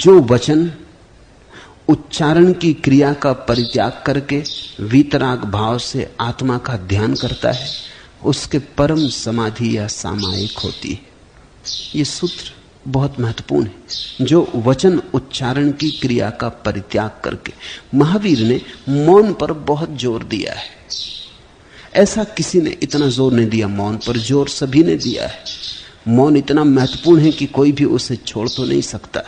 जो वचन उच्चारण की क्रिया का परित्याग करके वितराग भाव से आत्मा का ध्यान करता है, उसके परम समाधि या सामायिक होती है। ये सूत्र बहुत महत्वपूर्ण है। जो वचन उच्चारण की क्रिया का परित्याग करके महावीर ने मौन पर बहुत ज़ोर दिया है। ऐसा किसी ने इतना ज़ोर नहीं दिया, मौन पर ज़ोर सभी ने दिया है। मौन इतना महत्वपूर्ण है कि कोई भी उसे छोड़ तो नहीं सकता।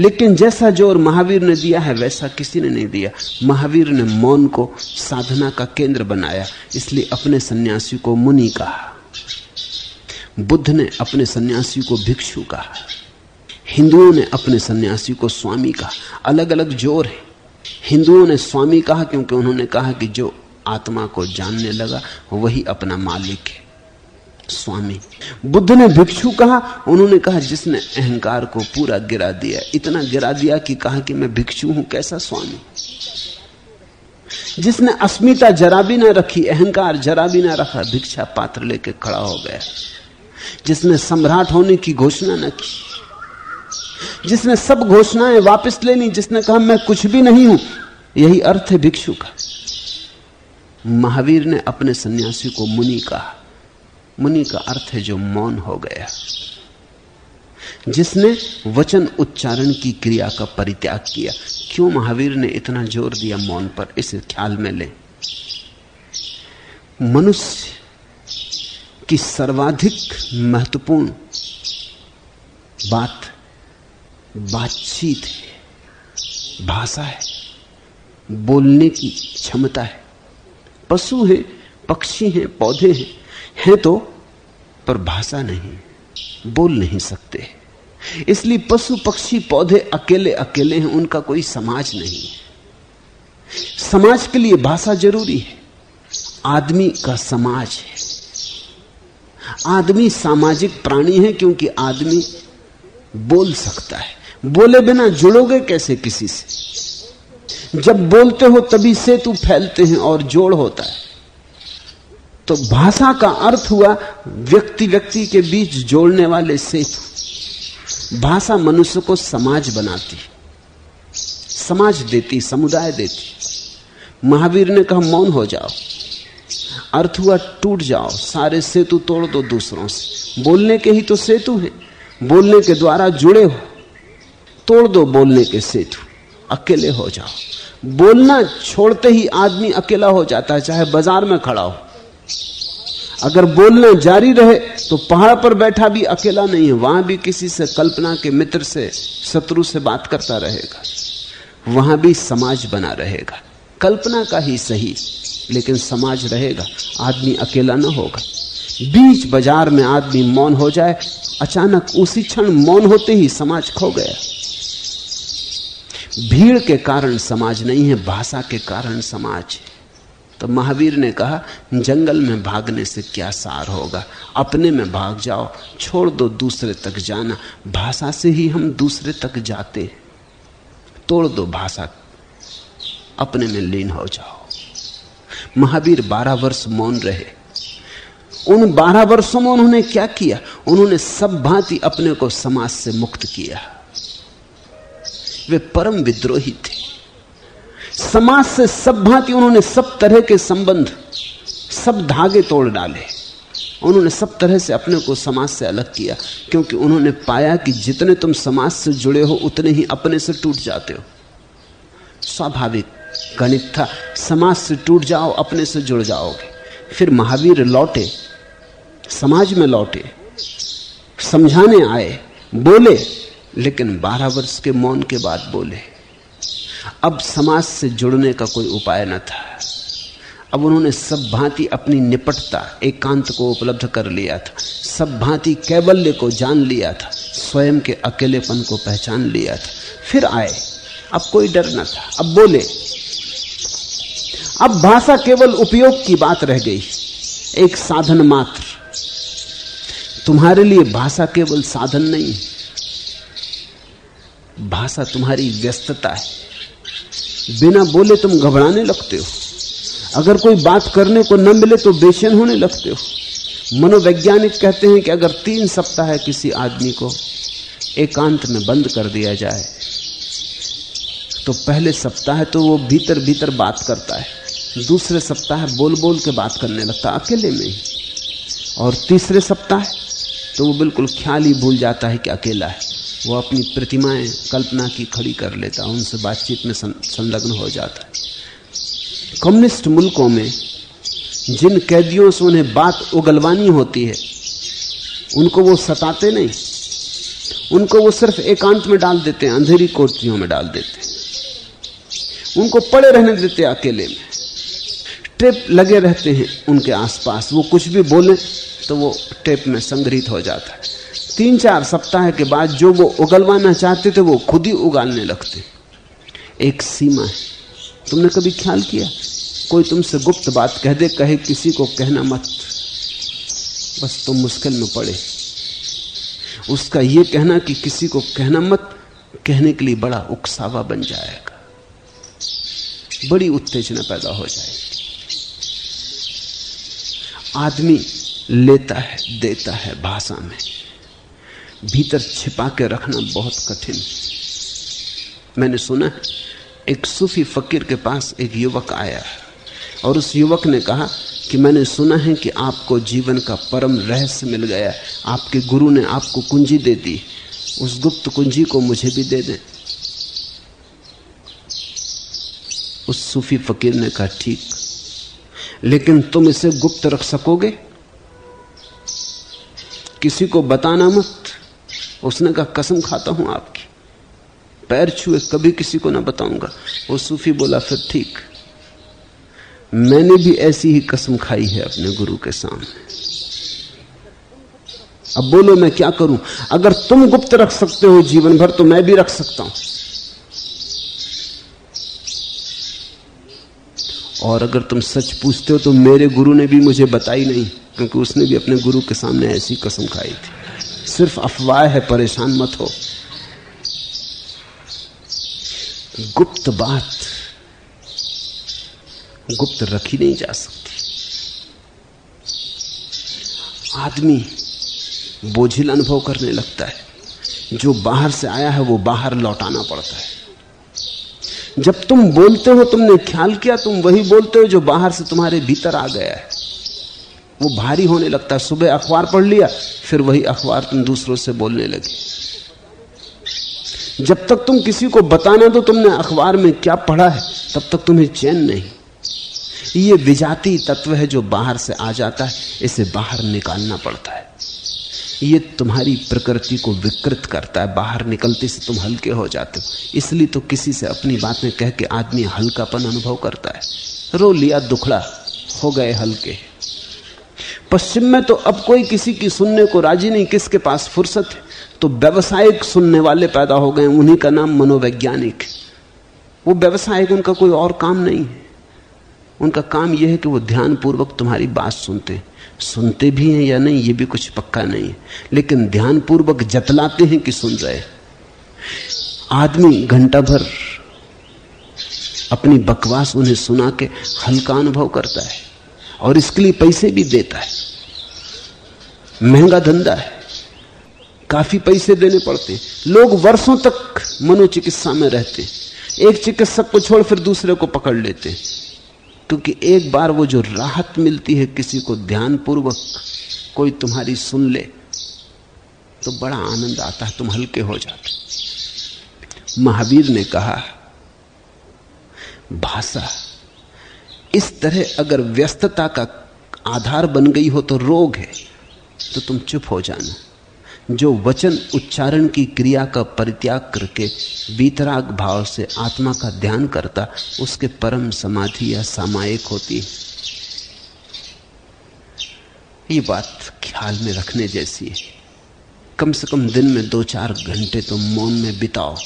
लेकिन जैसा ज़ोर महावीर ने दिया है, वैसा किसी ने नहीं दिया। महावीर ने मौन को साधना का केंद्र बनाया, इसलिए अपने सन्यासी को मुनि कहा। बुद्ध ने अपने सन्यासी को भिक्षु कहा। हिंदुओं ने अपने सन्यासी को स्वामी कहा। अलग अलग ज़ोर है। हिंदुओं ने स्वामी कहा क्योंकि उन्होंने कहा कि जो आत्मा को जानने लगा, वही अपना मालिक है। स्वामी। बुद्ध ने भिक्षु कहा, उन्होंने कहा, जिसने अहंकार को पूरा गिरा दिया, इतना गिरा दिया कि कहा कि मैं भिक्षु हूँ, कैसा स्वामी? जिसने अस्मिता जरा भी ना रखी, अहंकार जरा भी ना रखा, भिक्षा पात्र लेके खड़ा हो गया। जिसने सम्राट होने की घोषणा न की। जिसने सब घोषणाएँ वापस ले ली, जिसने कहा, मैं कुछ भी नहीं हूँ। यही अर्थ है भिक्षु का। महावीर ने अपने सन्यासी को मुनि कहा मुनि का अर्थ है जो मौन हो गया। जिसने वचन उच्चारण की क्रिया का परित्याग किया, क्यों महावीर ने इतना ज़ोर दिया मौन पर? इसे ख्याल में ले। मनुष्य की सर्वाधिक महत्वपूर्ण बात बातचीत है, भाषा है, बोलने की क्षमता है। पशु हैं, पक्षी हैं, पौधे हैं हैं तो पर भाषा नहीं, बोल नहीं सकते। इसलिए पशु पक्षी पौधे अकेले अकेले हैं, उनका कोई समाज नहीं। समाज के लिए भाषा ज़रूरी है। आदमी का समाज है। आदमी सामाजिक प्राणी है, क्योंकि आदमी बोल सकता है। बोले बिना जुड़ोगे कैसे किसी से? जब बोलते हो तभी सेतु फैलते हैं और जोड़ होता है। तो भाषा का अर्थ हुआ व्यक्ति व्यक्ति के बीच जोड़ने वाले सेतु भाषा मनुष्य को समाज बनाती, समाज देती, समुदाय देती। महावीर ने कहा, मौन हो जाओ। अर्थ हुआ, टूट जाओ, सारे सेतु तोड़ दो दूसरों से। बोलने के ही तो सेतु हैं, बोलने के द्वारा जुड़े हो। तोड़ दो बोलने के सेतु, अकेले हो जाओ। बोलना छोड़ते ही आदमी अकेला हो जाता है, चाहे बाज़ार में खड़ा हो। अगर बोलना जारी रहे तो पहाड़ पर बैठा भी अकेला नहीं है, वहाँ भी किसी से, कल्पना के मित्र से, शत्रु से बात करता रहेगा। वहाँ भी समाज बना रहेगा। कल्पना का ही सही, लेकिन समाज रहेगा, आदमी अकेला ना होगा। बीच बाज़ार में आदमी मौन हो जाए, अचानक उसी क्षण मौन होते ही समाज खो गया। भीड़ के कारण समाज नहीं है, भाषा के कारण समाज है। तो महावीर ने कहा, जंगल में भागने से क्या सार होगा? अपने में भाग जाओ, छोड़ दो दूसरे तक जाना। भाषा से ही हम दूसरे तक जाते तोड़ दो भाषा, अपने में लीन हो जाओ। महावीर बारह वर्ष मौन रहे। उन बारह वर्षों में उन्होंने क्या किया? उन्होंने सब भांति अपने को समाज से मुक्त किया। वे परम विद्रोही थे। समाज से सब भांति उन्होंने सब तरह के संबंध, सब धागे तोड़ डाले। उन्होंने सब तरह से अपने को समाज से अलग किया, क्योंकि उन्होंने पाया कि जितने तुम समाज से जुड़े हो, उतने ही अपने से टूट जाते हो। स्वाभाविक गणित था, समाज से टूट जाओ, अपने से जुड़ जाओगे। फिर महावीर लौटे, समाज में लौटे, समझाने आए, बोले, लेकिन बारह वर्ष के मौन के बाद बोले अब समाज से जुड़ने का कोई उपाय न था। अब उन्होंने सब भांति अपनी निपटता, एकांत को उपलब्ध कर लिया था। सब भांति कैबल्य को जान लिया था। स्वयं के अकेलेपन को पहचान लिया था। फिर आए। अब कोई डर न था। अब बोले, अब भाषा केवल उपयोग की बात रह गई। एक साधन मात्र। तुम्हारे लिए भाषा केवल साधन नहीं। भाषा तुम्हारी व्यस्तता है। बिना बोले तुम घबराने लगते हो। अगर कोई बात करने को न मिले तो बेचैन होने लगते हो। मनोवैज्ञानिक कहते हैं कि अगर तीन सप्ताह किसी आदमी को एकांत में बंद कर दिया जाए तो पहले सप्ताह तो वो भीतर भीतर बात करता है। दूसरे सप्ताह बोल बोल के बात करने लगता है, अकेले में ही। और तीसरे सप्ताह तो वो बिल्कुल ख्याल ही भूल जाता है कि अकेला है। वो अपनी प्रतिमाएँ कल्पना की खड़ी कर लेता है उनसे बातचीत में संलग्न हो जाता। है कम्युनिस्ट मुल्कों में जिन कैदियों से उन्हें बात उगलवानी होती है, उनको वो सताते नहीं। उनको वो सिर्फ़ एकांत में डाल देते हैं, अंधेरी कोठरियों में डाल देते हैं। उनको पड़े रहने देते अकेले में। टेप लगे रहते हैं उनके आसपास। वो कुछ भी बोले तो वो टेप में संग्रहित हो जाता है। तीन चार सप्ताह के बाद जो वो उगलवाना चाहते थे, वो खुद ही उगालने लगते। एक सीमा है। तुमने कभी ख्याल किया? कोई तुमसे गुप्त बात कह दे, कहे किसी को कहना मत। बस तुम मुश्किल में पड़े। उसका यह कहना कि किसी को कहना मत, कहने के लिए बड़ा उकसावा बन जाएगा। बड़ी उत्तेजना पैदा हो जाएगी। आदमी लेता है, देता है भाषा में। भीतर छिपा के रखना बहुत कठिन मैंने सुना एक सूफी फकीर के पास एक युवक आया और उस युवक ने कहा कि मैंने सुना है कि आपको जीवन का परम रहस्य मिल गया आपके गुरु ने आपको कुंजी दे दी उस गुप्त कुंजी को मुझे भी दे दें। उस सूफी फकीर ने कहा, ठीक। लेकिन तुम इसे गुप्त रख सकोगे? किसी को बताना मत। उसने कहा, कसम खाता हूँ आपकी। पैर छुए, कभी किसी को ना बताऊँगा। वो सूफी बोला, फिर ठीक। मैंने भी ऐसी ही कसम खाई है अपने गुरु के सामने। अब बोलो, मैं क्या करूँ? अगर तुम गुप्त रख सकते हो जीवन भर तो मैं भी रख सकता हूँ। और अगर तुम सच पूछते हो तो मेरे गुरु ने भी मुझे बताई नहीं, क्योंकि उसने भी अपने गुरु के सामने ऐसी कसम खाई थी। सिर्फ़ अफवाह है, परेशान मत हो। गुप्त बात गुप्त रखी नहीं जा सकती। आदमी बोझिल अनुभव करने लगता है। जो बाहर से आया है, वो बाहर लौटाना पड़ता है। जब तुम बोलते हो, तुमने ख्याल किया, तुम वही बोलते हो जो बाहर से तुम्हारे भीतर आ गया है। वो भारी होने लगता है। सुबह अखबार पढ़ लिया फिर वही अखबार तुम दूसरों से बोलने लगे। जब तक तुम किसी को बताना तो तुमने अखबार में क्या पढ़ा है, तब तक तुम्हें चैन नहीं। ये विजाती तत्व है जो बाहर से आ जाता है, इसे बाहर निकालना पड़ता है। ये तुम्हारी प्रकृति को विकृत करता है, बाहर निकलते से तुम हल्के हो जाते हो। इसलिए तो किसी से अपनी बातें कह के आदमी हल्कापन अनुभव करता है। रो लिया दुखड़ा, हो गए हल्के। पश्चिम में तो अब कोई किसी की सुनने को राज़ी नहीं, किसके पास फुर्सत है? तो व्यवसायिक सुनने वाले पैदा हो गए, उन्हीं का नाम मनोवैज्ञानिक वो व्यवसायिक, उनका कोई और काम नहीं है। उनका काम यह है कि वो ध्यान पूर्वक तुम्हारी बात सुनते हैं। सुनते भी हैं या नहीं, ये भी कुछ पक्का नहीं है। लेकिन ध्यानपूर्वक जतलाते हैं कि सुन रहे आदमी घंटा भर अपनी बकवास उन्हें सुना के हल्का अनुभव करता है। और इसके लिए पैसे भी देता है। महँगा धंधा है। काफ़ी पैसे देने पड़ते लोग वर्षों तक मनोचिकित्सा में रहते एक चिकित्सक को छोड़ फिर दूसरे को पकड़ लेते क्योंकि एक बार वो जो राहत मिलती है किसी को ध्यानपूर्वक, कोई तुम्हारी सुन ले तो बड़ा आनंद आता है, तुम हल्के हो जाते महावीर ने कहा, भाषा इस तरह अगर व्यस्तता का आधार बन गई हो तो रोग है तो तुम चुप हो जाना। जो वचन उच्चारण की क्रिया का परित्याग करके वितराग भाव से आत्मा का ध्यान करता, उसके परम समाधि या सामायिक होती ये बात ख्याल में रखने जैसी है। कम से कम दिन में दो चार घंटे तो मौन में बिताओ।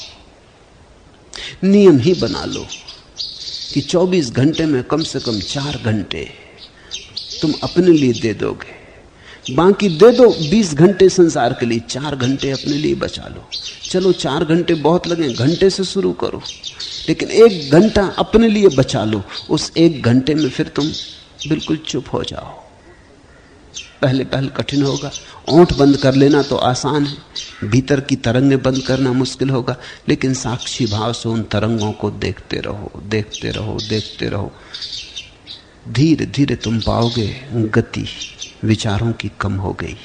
नियम ही बना लो। कि 24 घंटे में कम से कम चार घंटे तुम अपने लिए दे दोगे। बाकी दे दो 20 घंटे संसार के लिए, चार घंटे अपने लिए बचा लो। चलो, चार घंटे बहुत लगे, घंटे से शुरू करो। लेकिन एक घंटा अपने लिए बचा लो, उस एक घंटे में फिर तुम बिल्कुल चुप हो जाओ। पहले पहल कठिन होगा। ओंठ बंद कर लेना तो आसान है। भीतर की तरंगें बंद करना मुश्किल होगा। लेकिन साक्षी भाव से उन तरंगों को देखते रहो देखते रहो देखते रहो। धीरे धीरे तुम पाओगे गति, विचारों की कम हो गई।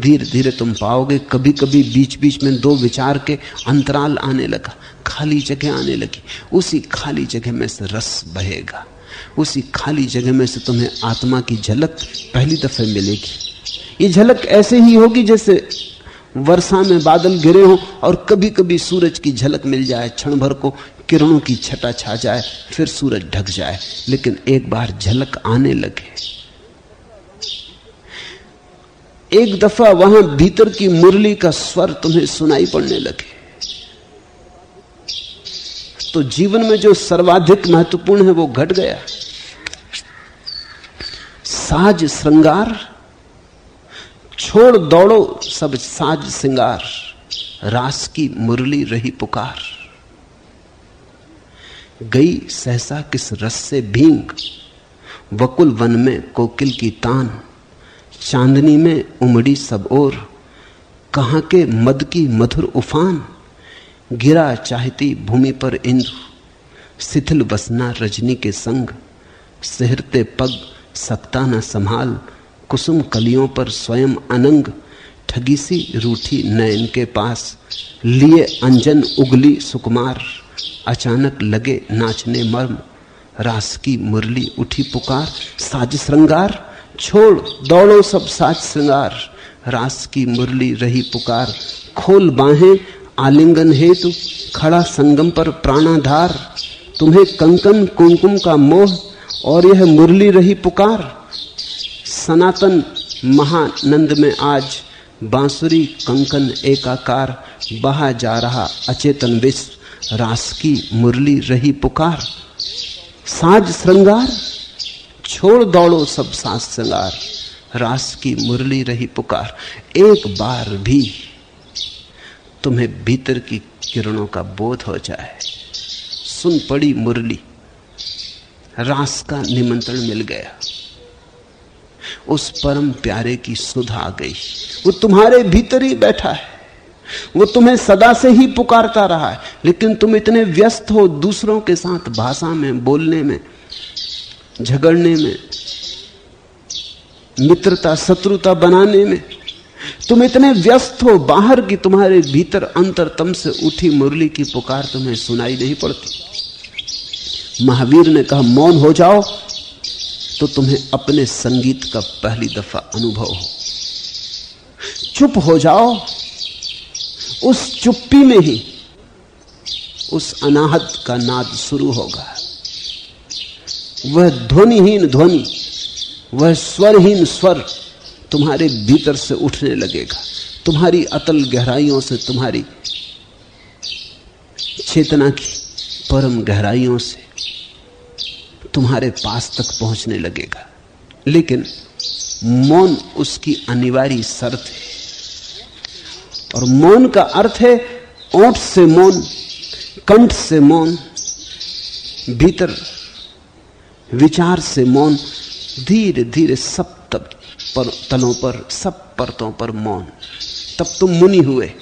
धीरे धीरे तुम पाओगे कभी कभी बीच बीच में दो विचार के अंतराल आने लगा। खाली जगह आने लगी। उसी खाली जगह में से रस बहेगा। उसी खाली जगह में से तुम्हें आत्मा की झलक पहली दफे मिलेगी। ये झलक ऐसे ही होगी जैसे वर्षा में बादल गिरे हो और कभी कभी सूरज की झलक मिल जाए क्षण भर को किरणों की छटा छा जाए, फिर सूरज ढक जाए। लेकिन एक बार झलक आने लगे। एक दफ़ा वहाँ भीतर की मुरली का स्वर तुम्हें सुनाई पड़ने लगे। तो जीवन में जो सर्वाधिक महत्वपूर्ण है, वो घट गया। साज श्रृंगार, छोड़ दौड़ो सब साज श्रृंगार, रास की मुरली रही पुकार। गई सहसा किस रस से भींग, वकुल वन में कोकिल की तान, चांदनी में उमड़ी सब ओर, कहाँ के मद की मधुर उफान, गिरा चाहती भूमि पर इंद्र, शिथिल बसना रजनी के संग, सहरते पग सकता न संभाल, कुसुम कलियों पर स्वयं अनंग, ठगी सी रूठी नयन के पास, लिए अंजन उगली सुकुमार, अचानक लगे नाचने मर्म, रास की मुरली उठी पुकार साज श्रृंगार, छोड़ दौड़ो सब साज श्रृंगार, रास की मुरली रही पुकार, खोल बाहें आलिंगन हेतु, खड़ा संगम पर प्राणाधार, तुम्हें कंकन कुमकुम का मोह और यह मुरली रही पुकार। सनातन महानंद में आज बांसुरी कंकन एकाकार बहा जा रहा अचेतन विश्व रास की मुरली रही पुकार। साज श्रृंगार, छोड़ दौड़ो सब सांस श्रृंगार, रास की मुरली रही पुकार। एक बार भी तुम्हें भीतर की किरणों का बोध हो जाए। सुन पड़ी मुरली रास का निमंत्रण मिल गया। उस परम प्यारे की सुधा आ गई। वो तुम्हारे भीतर ही बैठा है। वो तुम्हें सदा से ही पुकारता रहा है। लेकिन तुम इतने व्यस्त हो दूसरों के साथ भाषा में, बोलने में, झगड़ने में, मित्रता, शत्रुता बनाने में। तुम इतने व्यस्त हो बाहर की तुम्हारे भीतर अंतरतम से उठी मुरली की पुकार तुम्हें सुनाई नहीं पड़ती। महावीर ने कहा, मौन हो जाओ तो तुम्हें अपने संगीत का पहली दफ़ा अनुभव हो। चुप हो जाओ, उस चुप्पी में ही, उस अनाहत का नाद शुरू होगा। वह ध्वनिहीन ध्वनि, वह स्वरहीन स्वर तुम्हारे भीतर से उठने लगेगा। तुम्हारी अतल गहराइयों से, तुम्हारी चेतना की परम गहराइयों से तुम्हारे पास तक पहुँचने लगेगा। लेकिन मौन उसकी अनिवार्य शर्त है। और मौन का अर्थ है ओठ से मौन, कंठ से मौन, भीतर विचार से मौन धीरे धीरे सब तब पर तलों पर, सब परतों पर मौन। तब तुम मुनि हुए।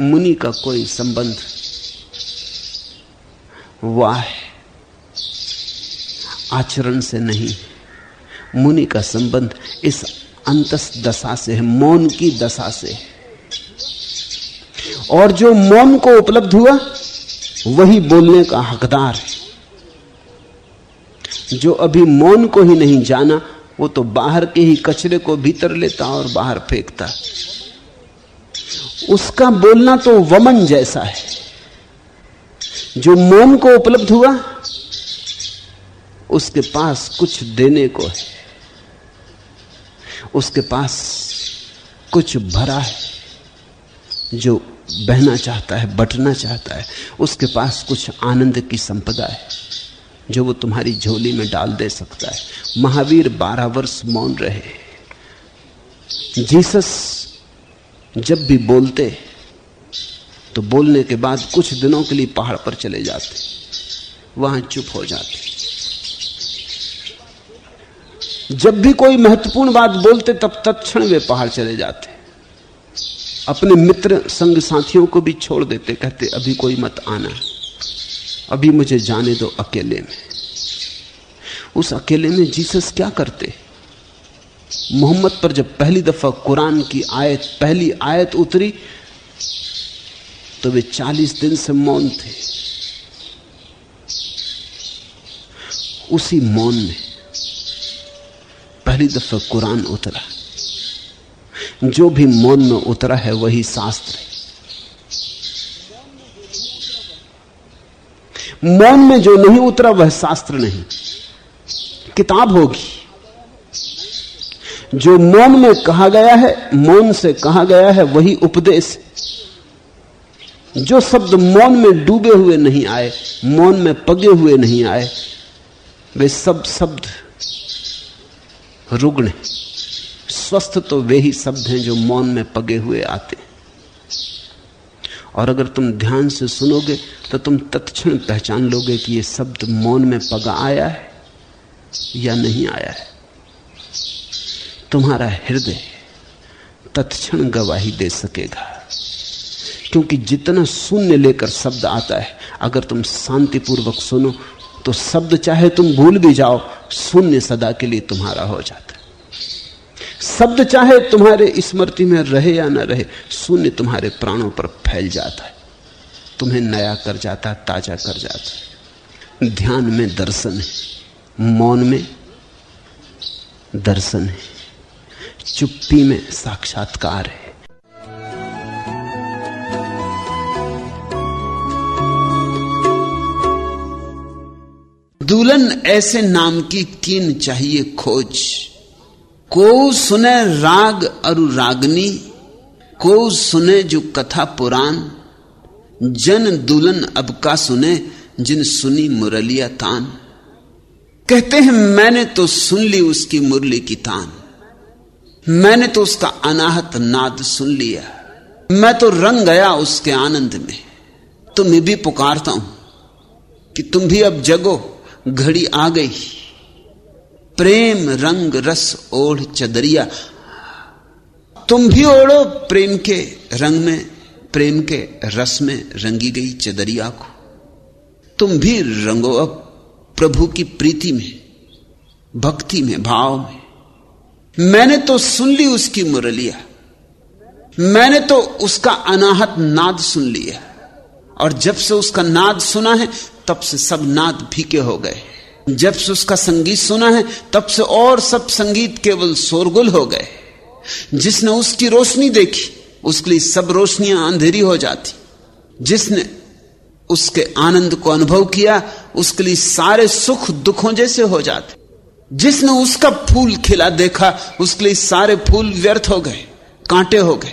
मुनि का कोई संबंध वाह आचरण से नहीं। मुनि का संबंध इस अंतस दशा से है, मौन की दशा से। और जो मौन को उपलब्ध हुआ, वही बोलने का हकदार है। जो अभी मौन को ही नहीं जाना, वो तो बाहर के ही कचरे को भीतर लेता और बाहर फेंकता। उसका बोलना तो वमन जैसा है। जो मौन को उपलब्ध हुआ उसके पास कुछ देने को है। उसके पास कुछ भरा है, जो बहना चाहता है, बटना चाहता है। उसके पास कुछ आनंद की संपदा है, जो वो तुम्हारी झोली में डाल दे सकता है। महावीर बारह वर्ष मौन रहे। जीसस जब भी बोलते तो बोलने के बाद कुछ दिनों के लिए पहाड़ पर चले जाते। वहाँ चुप हो जाते। जब भी कोई महत्वपूर्ण बात बोलते, तब तत्क्षण वे पहाड़ चले जाते। अपने मित्र संग साथियों को भी छोड़ देते, कहते, अभी कोई मत आना। अभी मुझे जाने दो अकेले में। उस अकेले में जीसस क्या करते? मोहम्मद पर जब पहली दफ़ा कुरान की आयत, पहली आयत उतरी तो वे चालीस दिन से मौन थे। उसी मौन में पहली दफ़ा कुरान उतरा। जो भी मौन में उतरा है वही शास्त्र मौन में जो नहीं उतरा, वह शास्त्र नहीं। किताब होगी। जो मौन में कहा गया है, मौन से कहा गया है, वही उपदेश जो शब्द मौन में डूबे हुए नहीं आए, मौन में पगे हुए नहीं आए, वे सब शब्द रुग्ण है। स्वस्थ तो वे ही शब्द हैं जो मौन में पगे हुए आते और अगर तुम ध्यान से सुनोगे तो तुम तत्क्षण पहचान लोगे कि यह शब्द मौन में पगा आया है या नहीं आया है। तुम्हारा हृदय तत्क्षण गवाही दे सकेगा। क्योंकि जितना शून्य लेकर शब्द आता है, अगर तुम शांतिपूर्वक सुनो तो शब्द चाहे तुम भूल भी जाओ, शून्य सदा के लिए तुम्हारा हो जाता है। शब्द चाहे तुम्हारे स्मृति में रहे या ना रहे, शून्य तुम्हारे प्राणों पर फैल जाता है। तुम्हें नया कर जाता ताज़ा कर जाता ध्यान में दर्शन है, मौन में दर्शन है। चुप्पी में साक्षात्कार है। दुल्हन ऐसे नाम की कीन चाहिए खोज। को सुने राग अरु रागनी, को सुने जो कथा पुराण। जन दुल्हन अब का सुने, जिन सुनी मुरलिया तान। कहते हैं, मैंने तो सुन ली उसकी मुरली की तान। मैंने तो उसका अनाहत नाद सुन लिया। मैं तो रंग गया उसके आनंद में। तुम्हें भी पुकारता हूँ कि तुम भी अब जगो। घड़ी आ गई। प्रेम रंग रस ओढ़ चदरिया। तुम भी ओढ़ो प्रेम के रंग में, प्रेम के रस में रंगी गई चदरिया को तुम भी रंगो अब प्रभु की प्रीति में, भक्ति में, भाव में। मैंने तो सुन ली उसकी मुरलिया। मैंने तो उसका अनाहत नाद सुन लिया। और जब से उसका नाद सुना है तब से सब नाद फीके हो गए। जब से उसका संगीत सुना है, तब से और सब संगीत केवल शोरगुल हो गए। जिसने उसकी रोशनी देखी, उसके लिए सब रोशनियाँ अंधेरी हो जाती। जिसने उसके आनंद को अनुभव किया, उसके लिए सारे सुख दुखों जैसे हो जाते। जिसने उसका फूल खिला देखा, उसके लिए सारे फूल व्यर्थ हो गए, कांटे हो गए।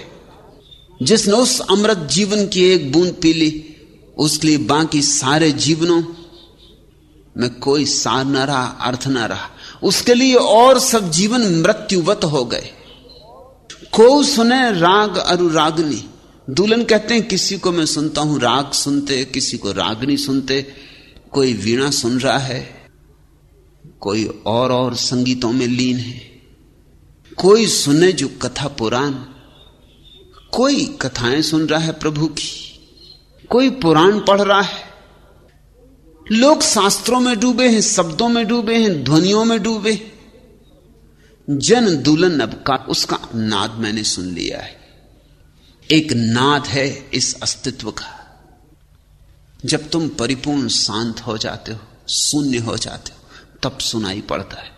जिसने उस अमृत जीवन की एक बूंद पी ली उसके लिए बाकी सारे जीवनों में कोई सार न रहा, अर्थ न रहा। उसके लिए और सब जीवन मृत्युवत हो गए। को सुने राग अनुरागनी दुल्हन कहते हैं, किसी को मैं सुनता हूँ राग सुनते, किसी को रागनी सुनते। कोई वीणा सुन रहा है, कोई और और संगीतों में लीन है। कोई सुने जो कथा पुराण, कोई कथाएँ सुन रहा है प्रभु की। कोई पुराण पढ़ रहा है? लोग शास्त्रों में डूबे हैं, शब्दों में डूबे हैं, ध्वनियों में डूबे जन दुल्हन अब का, उसका नाद मैंने सुन लिया है। एक नाद है इस अस्तित्व का। जब तुम परिपूर्ण शांत हो जाते हो, शून्य हो जाते हो, तब सुनाई पड़ता है।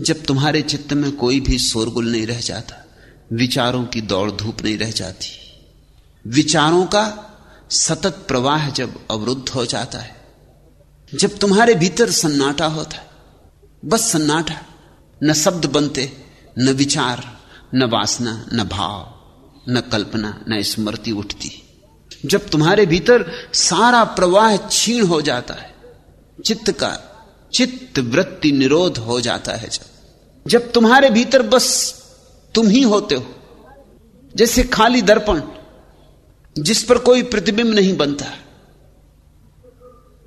जब तुम्हारे चित्त में कोई भी शोरगुल नहीं रह जाता, विचारों की दौड़ धूप नहीं रह जाती। विचारों का सतत प्रवाह जब अवरुद्ध हो जाता है, जब तुम्हारे भीतर सन्नाटा होता है, बस सन्नाटा, न शब्द बनते, न विचार, न वासना, न भाव, न कल्पना, न स्मृति उठती। जब तुम्हारे भीतर सारा प्रवाह क्षीण हो जाता है, चित्त का चित्त वृत्ति निरोध हो जाता है जब। जब तुम्हारे भीतर बस तुम ही होते हो, जैसे खाली दर्पण जिस पर कोई प्रतिबिंब नहीं बनता।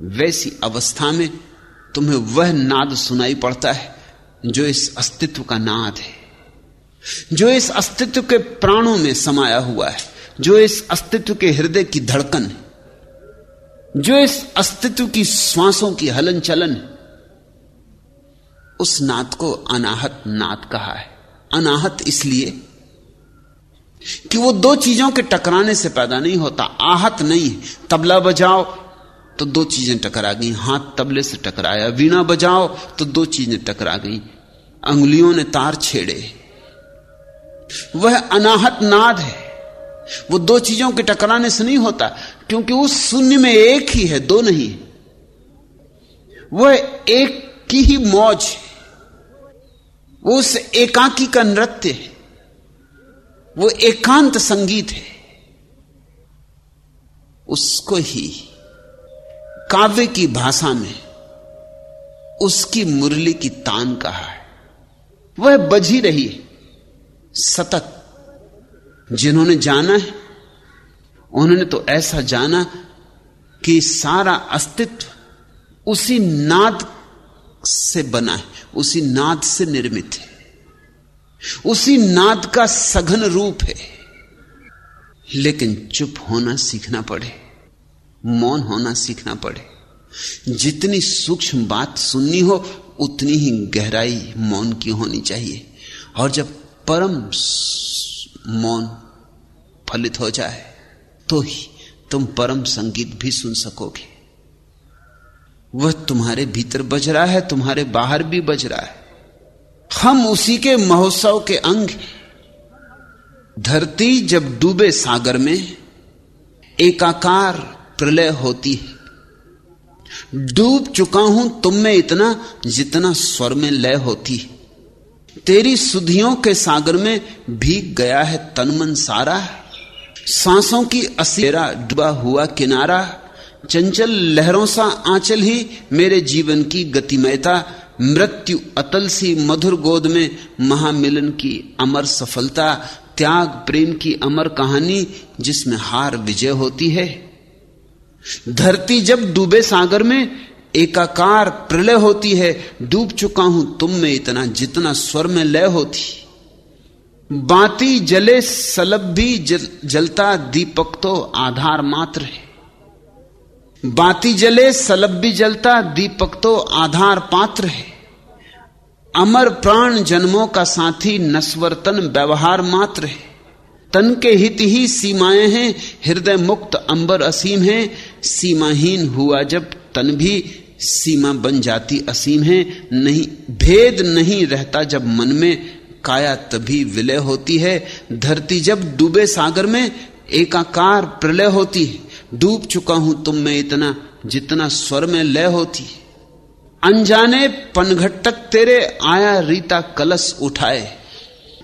वैसी अवस्था में तुम्हें वह नाद सुनाई पड़ता है, जो इस अस्तित्व का नाद है। जो इस अस्तित्व के प्राणों में समाया हुआ है, जो इस अस्तित्व के हृदय की धड़कन है, जो इस अस्तित्व की श्वासों की हलन चलन है, उस नाद को अनाहत नाद कहा है। अनाहत इसलिए कि वो दो चीज़ों के टकराने से पैदा नहीं होता, आहत नहीं है। तबला बजाओ तो दो चीज़ें टकरा गई। हाथ तबले से टकराया, वीणा बजाओ तो दो चीज़ें टकरा गई। अंगुलियों ने तार छेड़े। वह अनाहत नाद है। वो दो चीज़ों के टकराने से नहीं होता, क्योंकि उस शून्य में एक ही है, दो नहीं वह एक की ही मौज है। उस एकाकी का नृत्य है। वो एकांत संगीत है। उसको ही काव्य की भाषा में उसकी मुरली की तान कहा है। वह बजी रही है। सतत। जिन्होंने जाना है, उन्होंने तो ऐसा जाना कि सारा अस्तित्व उसी नाद से बना है, उसी नाद से निर्मित है। उसी नाद का सघन रूप है। लेकिन चुप होना सीखना पड़े, मौन होना सीखना पड़े। जितनी सूक्ष्म बात सुननी हो, उतनी ही गहराई मौन की होनी चाहिए। और जब परम मौन फलित हो जाए तो ही तुम परम संगीत भी सुन सकोगे। वह तुम्हारे भीतर बज रहा है, तुम्हारे बाहर भी बज रहा है। हम उसी के महोत्सव के अंग धरती जब डूबे सागर में, एकाकार प्रलय होती है। डूब चुका हूँ तुम में इतना जितना स्वर में लय होती है। तेरी सुधियों के सागर में भीग गया है तनमन सारा। सांसों की असेरा डूबा हुआ किनारा। चंचल लहरों सा आंचल ही मेरे जीवन की गतिमयता। मृत्यु अतल सी मधुर गोद में महामिलन की अमर सफलता त्याग प्रेम की अमर कहानी जिसमें हार विजय होती है। धरती जब डूबे सागर में एकाकार प्रलय होती है। डूब चुका हूँ तुम में इतना जितना स्वर में लय होती। बाती जले सलब भी जल, जलता दीपक तो आधार मात्र है। बाती जले सलब भी जलता, दीपक तो आधार पात्र है। अमर प्राण जन्मों का साथी नस्वर तन व्यवहार मात्र है। तन के हित ही सीमाएँ हैं, हृदय मुक्त अंबर असीम है। सीमाहीन हुआ जब तन भी सीमा बन जाती असीम है। नहीं, भेद नहीं रहता जब मन में, काया तभी विलय होती है। धरती जब डूबे सागर में, एकाकार प्रलय होती है। डूब चुका हूँ तुम में इतना जितना स्वर में लय होती अनजाने पनघट तक तेरे आया रीता कलश उठाए।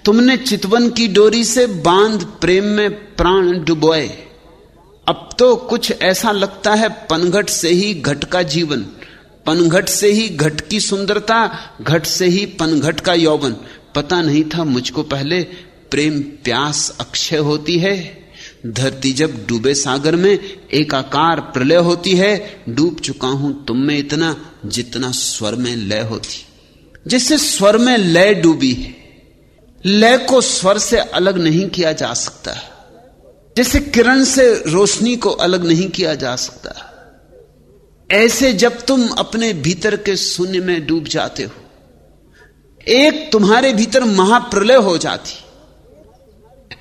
तुमने चितवन की डोरी से बाँध प्रेम में प्राण डुबोए। अब तो कुछ ऐसा लगता है पनघट से ही घट का जीवन। पनघट से ही घट की सुंदरता, घट से ही पनघट का यौवन। पता नहीं था मुझको पहले प्रेम प्यास अक्षय होती है। धरती जब डूबे सागर में, एकाकार प्रलय होती है, डूब चुका हूँ तुम में इतना जितना स्वर में लय होती। जैसे स्वर में लय डूबी है, लय को स्वर से अलग नहीं किया जा सकता। जैसे किरण से रोशनी को अलग नहीं किया जा सकता। ऐसे जब तुम अपने भीतर के शून्य में डूब जाते हो, एक तुम्हारे भीतर महाप्रलय हो जाती।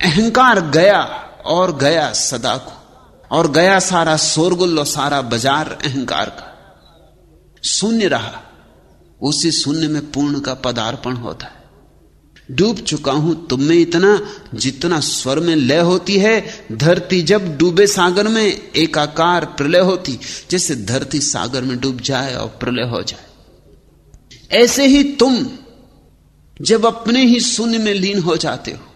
अहंकार गया और गया सदा को और गया सारा शोरगुल और सारा बाज़ार अहंकार का। शून्य रहा, उसी शून्य में पूर्ण का पदार्पण होता है। डूब चुका हूँ तुम में इतना जितना स्वर में लय होती है, धरती जब डूबे सागर में, एकाकार प्रलय होती, जैसे धरती सागर में डूब जाए और प्रलय हो जाए। ऐसे ही तुम जब अपने ही शून्य में लीन हो जाते हो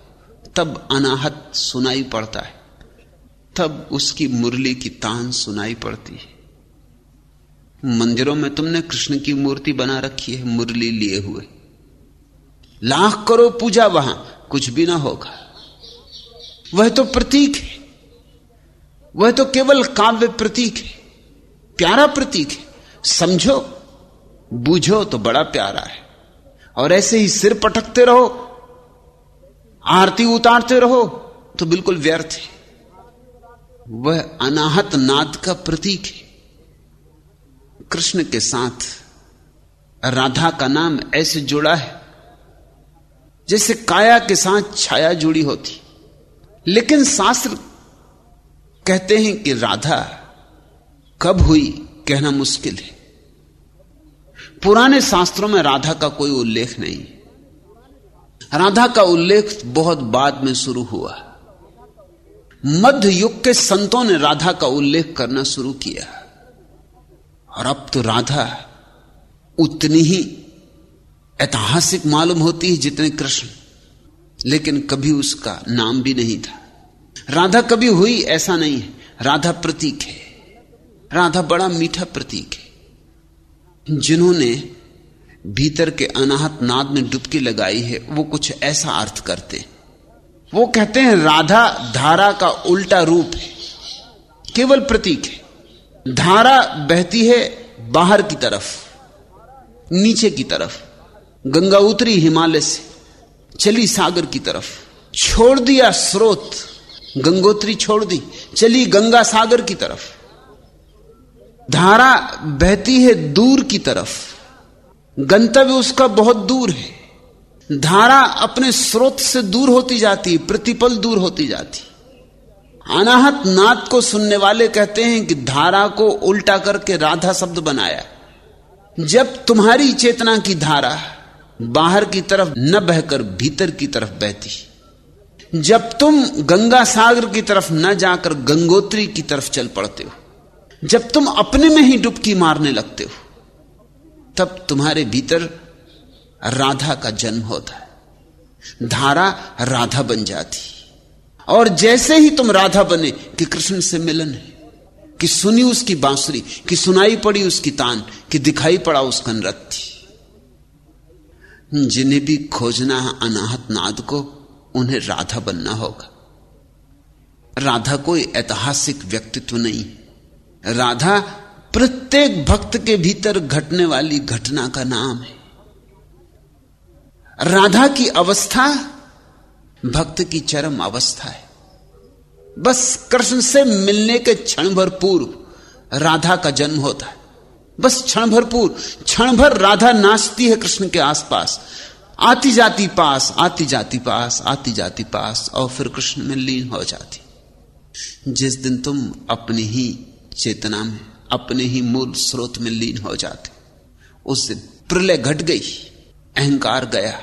तब अनाहत सुनाई पड़ता है। तब उसकी मुरली की तान सुनाई पड़ती है। मंदिरों में तुमने कृष्ण की मूर्ति बना रखी है, मुरली लिए हुए। लाख करो पूजा वहाँ, कुछ भी ना होगा। वह तो प्रतीक है। वह तो केवल काव्य प्रतीक है, प्यारा प्रतीक है। समझो, बूझो तो बड़ा प्यारा है। और ऐसे ही सिर पटकते रहो आरती उतारते रहो तो बिल्कुल व्यर्थ है। वह अनाहत नाद का प्रतीक है। कृष्ण के साथ राधा का नाम ऐसे जुड़ा है, जैसे काया के साथ छाया जुड़ी होती। लेकिन शास्त्र कहते हैं कि राधा, कब हुई, कहना मुश्किल है। पुराने शास्त्रों में राधा का कोई उल्लेख नहीं। राधा का उल्लेख बहुत बाद में शुरू हुआ। मध्य युग के संतों ने राधा का उल्लेख करना शुरू किया। और अब तो राधा उतनी ही ऐतिहासिक मालूम होती है जितने कृष्ण, लेकिन कभी उसका नाम भी नहीं था। राधा कभी हुई ऐसा नहीं है। राधा प्रतीक है। राधा बड़ा मीठा प्रतीक है। जिन्होंने भीतर के अनाहत नाद में डुबकी लगाई है, वो कुछ ऐसा अर्थ करते वो कहते हैं, राधा धारा का उल्टा रूप है, केवल प्रतीक है। धारा बहती है बाहर की तरफ़, नीचे की तरफ़, गंगा उतरी हिमालय से, चली सागर की तरफ़। छोड़ दिया स्रोत, गंगोत्री छोड़ दी, चली गंगा सागर की तरफ़। धारा बहती है दूर की तरफ़। गंतव्य उसका बहुत दूर है। धारा अपने स्रोत से दूर होती जाती, प्रतिपल दूर होती जाती। अनाहत नाथ को सुनने वाले कहते हैं कि धारा को उल्टा करके राधा शब्द बनाया। जब तुम्हारी चेतना की धारा बाहर की तरफ़ न बहकर भीतर की तरफ़ बहती, जब तुम गंगा सागर की तरफ़ न जाकर गंगोत्री की तरफ़ चल पड़ते हो, जब तुम अपने में ही डुबकी मारने लगते हो तब तुम्हारे भीतर राधा का जन्म होता है। धारा राधा बन जाती। और जैसे ही तुम राधा बने कि कृष्ण से मिलन है, कि सुनी उसकी बांसुरी, कि सुनाई पड़ी उसकी तान, कि दिखाई पड़ा उसका नृत्य। जिन्हें भी खोजना है अनाहत नाद को, उन्हें राधा बनना होगा। राधा कोई ऐतिहासिक व्यक्तित्व नहीं। राधा प्रत्येक भक्त के भीतर घटने वाली घटना का नाम है। राधा की अवस्था भक्त की चरम अवस्था है। बस कृष्ण से मिलने के क्षण भर पूर्व राधा का जन्म होता है। बस क्षण भर पूर्व, क्षण भर राधा नाचती है कृष्ण के आसपास। आती जाती पास, आती जाती पास, आती जाती पास, और फिर कृष्ण में लीन हो जाती। जिस दिन तुम अपनी ही चेतना में अपने ही मूल स्रोत में लीन हो जाते। उस दिन प्रलय घट गई, अहंकार गया,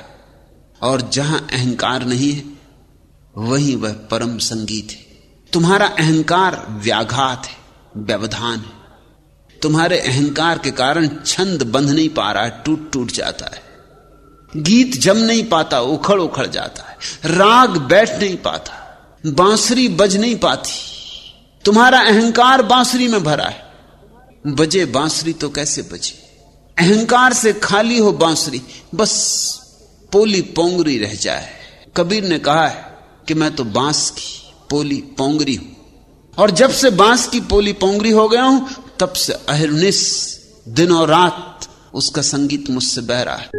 और जहाँ अहंकार नहीं है, वहीं वह परम संगीत है। तुम्हारा अहंकार व्याघात है, व्यवधान है। तुम्हारे अहंकार के कारण छंद बंध नहीं पा रहा है, टूट टूट जाता है। गीत जम नहीं पाता, उखड़ उखड़ जाता है। राग बैठ नहीं पाता, बांसुरी बज नहीं पाती। तुम्हारा अहंकार बांसुरी में भरा है। बजे बांसुरी तो कैसे बजे? अहंकार से खाली हो बांसुरी, बस पोली पोंगरी रह जाए। कबीर ने कहा है कि मैं तो बाँस की पोली पोंगरी हूँ। और जब से बाँस की पोली पोंगरी हो गया हूँ, तब से अहिर्निस दिन और रात उसका संगीत मुझसे बह रहा है।